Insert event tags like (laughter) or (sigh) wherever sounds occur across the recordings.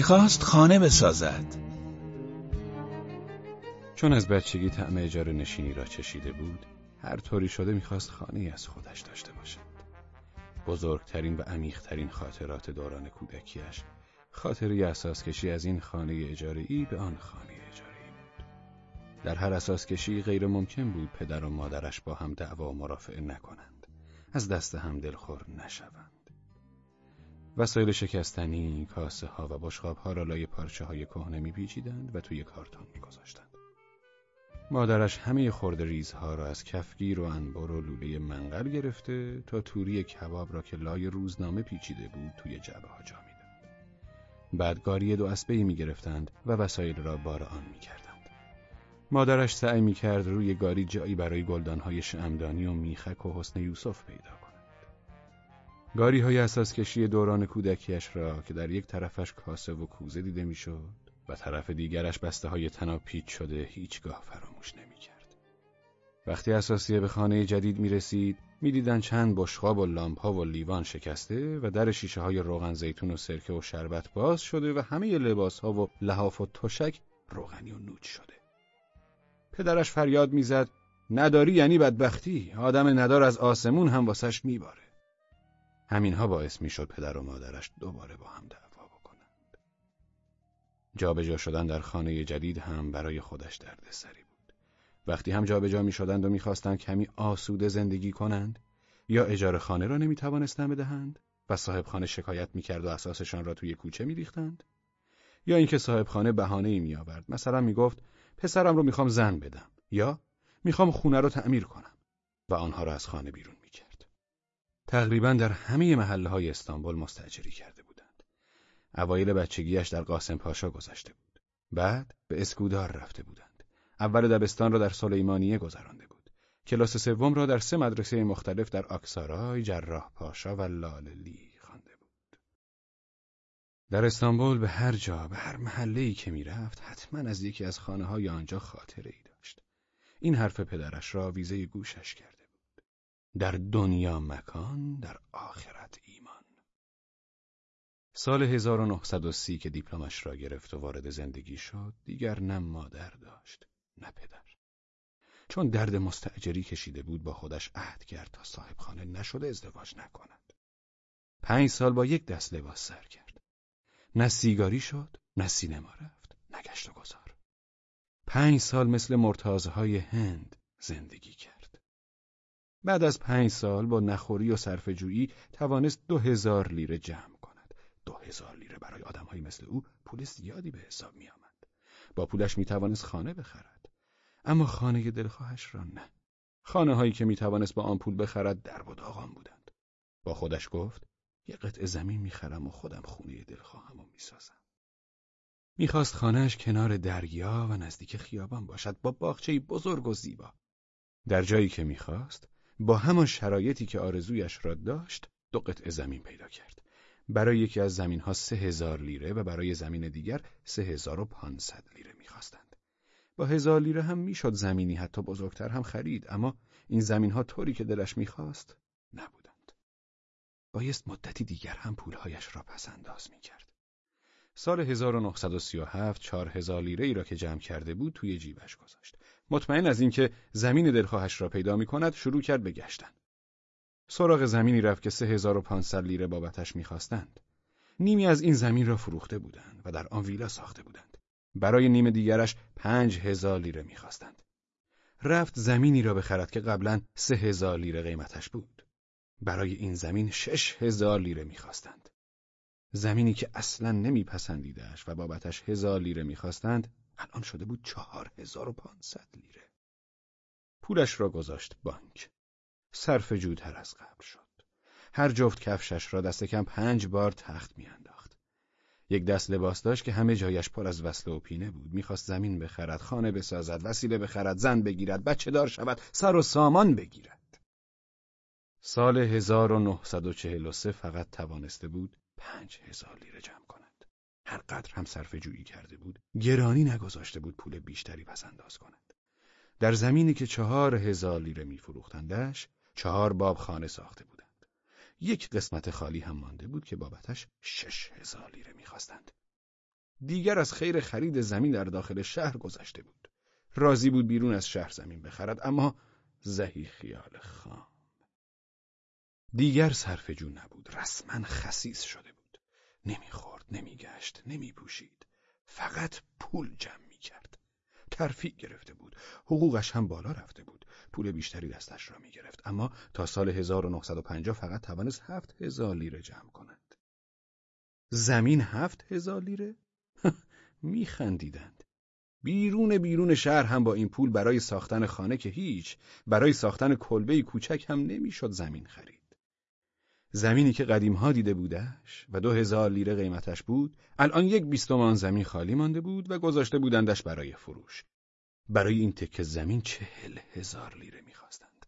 می‌خواست خانه بسازد. چون از بچگی طعم اجاره نشینی را چشیده بود هر طوری شده می‌خواست خانه از خودش داشته باشد. بزرگترین و عمیقترین خاطرات دوران کودکیش خاطری اساس کشی از این خانه اجاره به آن خانه اجاره بود. در هر اساس کشی غیر ممکن بود پدر و مادرش با هم دعوا و مرافعه نکنند. از دست هم دلخور نشوند. وسایل شکستنی، کاسه ها و بشقاب ها را لای پارچه های کهنه میپیچیدند و توی کارتون میگذاشتند. مادرش همه خورده ریزها را از کفگیر و انبر و لوله منقل گرفته تا توری کباب را که لای روزنامه پیچیده بود توی جعبه ها جا. بعد گاری دو اسبه می گرفتند و وسایل را بار آن می کردند. مادرش سعی می کرد روی گاری جایی برای گلدانهای شمدانی و میخک و حسن یوسف پیدا. گاری های اساس کشی دوران کودکیش را که در یک طرفش کاسه و کوزه دیده می‌شد و طرف دیگرش بسته های تناب پیچ شده هیچگاه فراموش نمی کرد. وقتی اساسیه به خانه جدید می رسید می چند بشخاب و لامپ و لیوان شکسته و در شیشه های روغن زیتون و سرکه و شربت باز شده و همه لباس ها و لحاف و تشک روغنی و نوچ شده. پدرش فریاد می‌زد نداری یعنی بدبختی آدم ندار از آسمون هم واسش میباره. همینها باعث می‌شد پدر و مادرش دوباره با هم دعوا بکنند. جابجا شدن در خانه جدید هم برای خودش دردسری بود. وقتی هم جابجا می شدند و می‌خواستند کمی آسوده زندگی کنند یا اجاره خانه را نمی توانستند بدهند و صاحب خانه شکایت می‌کرد و اساسشان را توی کوچه میریختند یا اینکه صاحب خانه بهانه ای می آورد مثلا می گفت پسرم رو می‌خوام زن بدم یا می‌خوام خونه رو تعمیر کنم و آنها را از خانه بیرون می‌کرد. تقریبا در همه محله های استانبول مستجری کرده بودند. اوایل بچگیش در قاسم پاشا گذشته بود. بعد به اسکودار رفته بودند. اول دبستان را در سلیمانیه گذرانده بود. کلاس سوم را در سه مدرسه مختلف در آکسارای، جراح پاشا و لاللی خوانده بود. در استانبول به هر جا، به هر محله که می‌رفت، حتما از یکی از خانه های آنجا خاطره ای داشت. این حرف پدرش را ویزه گوشش کرد. در دنیا مکان در آخرت ایمان. سال 1930 که دیپلمش را گرفت و وارد زندگی شد دیگر نه مادر داشت نه پدر. چون درد مستعجری کشیده بود با خودش عهد کرد تا صاحب خانه نشده ازدواج نکند. پنج سال با یک دست لباس سر کرد. نه سیگاری شد نه سینما رفت نه گشت و گذار. پنج سال مثل مرتازهای هند زندگی کرد. بعد از پنج سال با نخوری و صرفه‌جویی توانست دو هزار لیره جمع کند. دو هزار لیره برای آدمهایی مثل او پول زیادی به حساب می آمد. با پولش می توانست خانه بخرد. اما خانه دلخواهش را نه. خانه هایی که می توانست با آن پول بخرد در و داغان بودند. با خودش گفت یه قطع زمین می‌خرم و خودم خونه دلخواهم و می‌سازم. می‌خواست خانهش کنار دریا و نزدیک خیابان باشد با باغچه‌ای بزرگ و زیبا. در جایی که می‌خواست با همان شرایطی که آرزویش را داشت دو قطعه زمین پیدا کرد. برای یکی از زمین ها سه هزار لیره و برای زمین دیگر سه هزار و پانصد لیره می‌خواستند. با هزار لیره هم می‌شد زمینی حتی بزرگتر هم خرید اما این زمین ها طوری که دلش می‌خواست نبودند. بایست مدتی دیگر هم پولهایش را پس انداز می‌کرد. سال 1937 چهار هزار لیره ای را که جمع کرده بود توی جیبش گذاشت. مطمئن از اینکه زمین دلخواهش را پیدا می کند شروع کرد به گشتن. سراغ زمینی رفت که 3500 لیره بابتش می‌خواستند. نیمی از این زمین را فروخته بودند و در آن ویلا ساخته بودند. برای نیم دیگرش پنج هزار لیره می‌خواستند. رفت زمینی را بخرد که قبلا سه هزار لیره قیمتش بود. برای این زمین شش هزار لیره می‌خواستند. زمینی که اصلا نمیپسندیدش و بابتش هزار لیره می‌خواستند الان شده بود چهار هزار و پانصد لیره. پولش را گذاشت بانک. صرف جودتر از قبل شد. هر جفت کفشش را دست کم پنج بار تخت میانداخت. یک دست لباس داشت که همه جایش پر از وصله و پینه بود. می‌خواست زمین بخرد، خانه بسازد، وسیله بخرد، زن بگیرد، بچه دار شود، سر و سامان بگیرد. سال 1943 فقط توانسته بود پنج هزار لیره جمع کند. هر قدر هم صرف جویی کرده بود گرانی نگذاشته بود پول بیشتری پس انداز کند در زمینی که چهار هزار لیره میفروختندش چهار باب خانه ساخته بودند یک قسمت خالی هم مانده بود که بابتش شش هزار لیره می‌خواستند دیگر از خیر خرید زمین در داخل شهر گذشته بود. راضی بود بیرون از شهر زمین بخرد اما زهی خیال خام. دیگر صرف جو نبود. رسما خسیس شده بود. نمی‌خورد نمیگشت نمیپوشید. فقط پول جمع می‌کرد. ترفیع گرفته بود. حقوقش هم بالا رفته بود. پول بیشتری دستش را می‌گرفت. اما تا سال 1950 فقط توانست هفت هزار لیره جمع کند. زمین هفت هزار لیره؟ (laughs) میخندیدند. بیرون بیرون شهر هم با این پول برای ساختن خانه که هیچ برای ساختن کلبه کوچک هم نمی‌شد زمین خرید. زمینی که قدیمها دیده بودش و دو هزار لیره قیمتش بود الان یک بیستمان زمین خالی مانده بود و گذاشته بودندش برای فروش. برای این تکه زمین چهل هزار لیره می‌خواستند.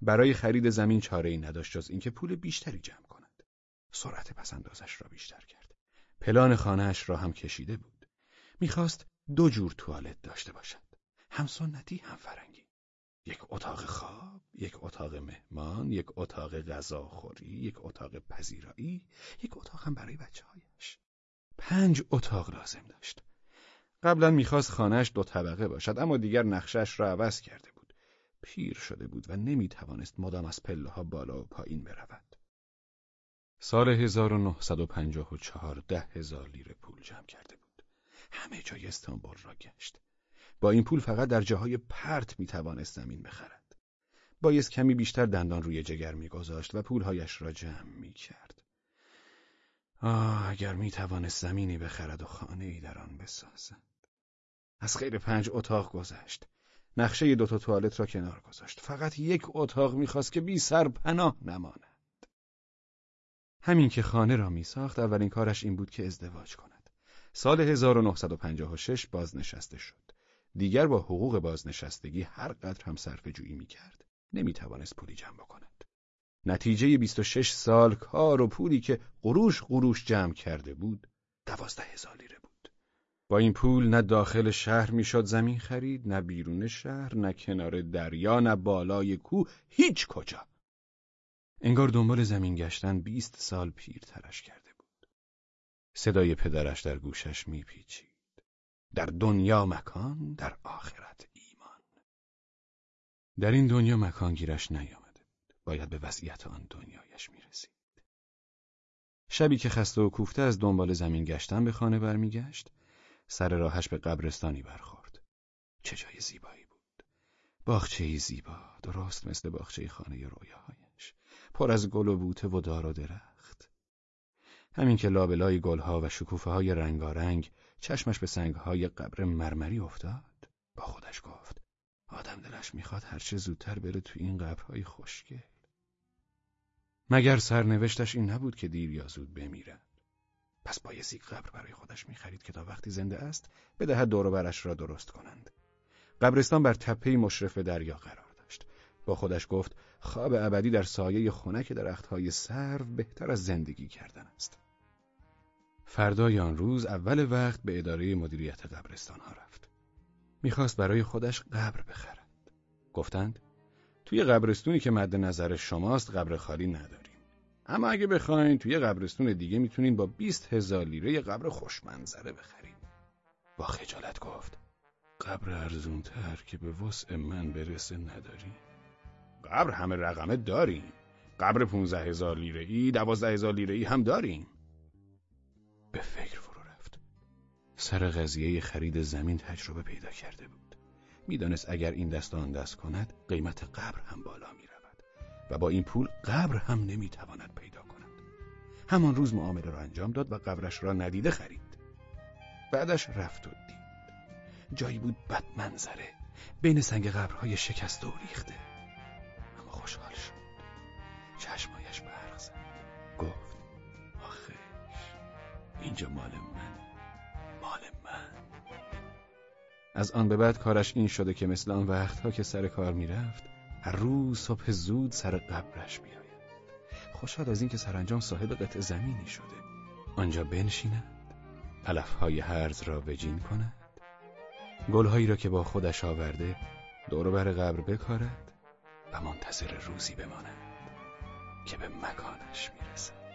برای خرید زمین چاره ای نداشت جز اینکه پول بیشتری جمع کند. سرعت پسندازش را بیشتر کرد. پلان خانهاش را هم کشیده بود. می‌خواست دو جور توالت داشته باشد. هم سنتی هم فرنگی. یک اتاق خواب، یک اتاق مهمان، یک اتاق غذاخوری، یک اتاق پذیرایی، یک اتاق هم برای بچه هایش. پنج اتاق لازم داشت. قبلا می‌خواست خانهش دو طبقه باشد اما دیگر نقشش را عوض کرده بود. پیر شده بود و نمی‌توانست مدام از پله ها بالا و پایین برود. سال 1954 ده هزار لیره پول جمع کرده بود. همه جای استانبول را گشت. با این پول فقط در جاهای پرت می‌توانست زمین بخرد. بایست کمی بیشتر دندان روی جگر میگذاشت و پولهایش را جمع می‌کرد. آه اگر می‌توانست زمینی بخرد و خانه ای در آن بسازد. از خیر پنج اتاق گذشت. نقشه دوتا توالت را کنار گذاشت. فقط یک اتاق می‌خواست که بی سر پناه نماند. همین که خانه را میساخت اولین کارش این بود که ازدواج کند. سال 1956 بازنشسته شد. دیگر با حقوق بازنشستگی هر قدر هم صرف جویی می کرد. نمی توانست پولی جمع بکند. نتیجه 26 سال کار و پولی که قروش قروش جمع کرده بود دوازده هزار لیره بود. با این پول نه داخل شهر می‌شد زمین خرید نه بیرون شهر نه کنار دریا نه بالای کوه هیچ کجا. انگار دنبال زمین گشتن بیست سال پیرترش کرده بود. صدای پدرش در گوشش میپیچید. در دنیا مکان در آخرت ایمان. در این دنیا مکان گیرش نیامده بود. باید به وضعیت آن دنیایش می‌رسید. شبی که خسته و کوفته از دنبال زمین گشتن به خانه برمیگشت سر راهش به قبرستانی برخورد. چه جای زیبایی بود. باغچه زیبا درست مثل باغچه خانه رویاهایش. پر از گل و بوته و دار و درخت. همین که لابلای گلها و شکوفه های رنگارنگ چشمش به سنگهای قبر مرمری افتاد. با خودش گفت آدم دلش می‌خواد هرچه زودتر بره تو این قبرهای خوشگل. مگر سرنوشتش این نبود که دیر یا زود بمیرد؟ پس بایزی قبر برای خودش می‌خرید که تا وقتی زنده است بدهد دور برش را درست کنند. قبرستان بر تپه مشرف دریا قرار داشت. با خودش گفت خواب ابدی در سایه خنک درختهای سرو بهتر از زندگی کردن است. فردای آن روز اول وقت به اداره مدیریت قبرستان ها رفت. می‌خواست برای خودش قبر بخرد. گفتند توی قبرستونی که مد نظر شماست قبر خالی نداریم. اما اگه بخواین توی قبرستون دیگه می‌تونین با 20 هزار لیره قبر خوشمنظره بخرید. با خجالت گفت قبر ارزونتر که به وسع من برسه نداریم. قبر همه رقمه داریم. قبر 15 هزار لیره ای، 12 هزار لیره ای هم داریم. به فکر فرو رفت. سر قضیه خرید زمین تجربه پیدا کرده بود. می‌دانست اگر این دست آن دست کند قیمت قبر هم بالا می رود و با این پول قبر هم نمی‌تواند پیدا کند. همان روز معامله را انجام داد و قبرش را ندیده خرید. بعدش رفت و دید. جایی بود بد منظره. بین سنگ قبرهای شکست و ریخته. اما خوشحال شد. چشمایش اینجا مال من. مال من. از آن به بعد کارش این شده که مثل آن وقتها که سر کار می‌رفت هر روز صبح زود سر قبرش بیاید. خوشحال از اینکه سرانجام صاحب قطع زمینی شده. آنجا بنشیند علفهای هرز را وجین کند. گلهایی را که با خودش آورده دور بر قبر بکارد و منتظر روزی بماند که به مکانش می‌رسد.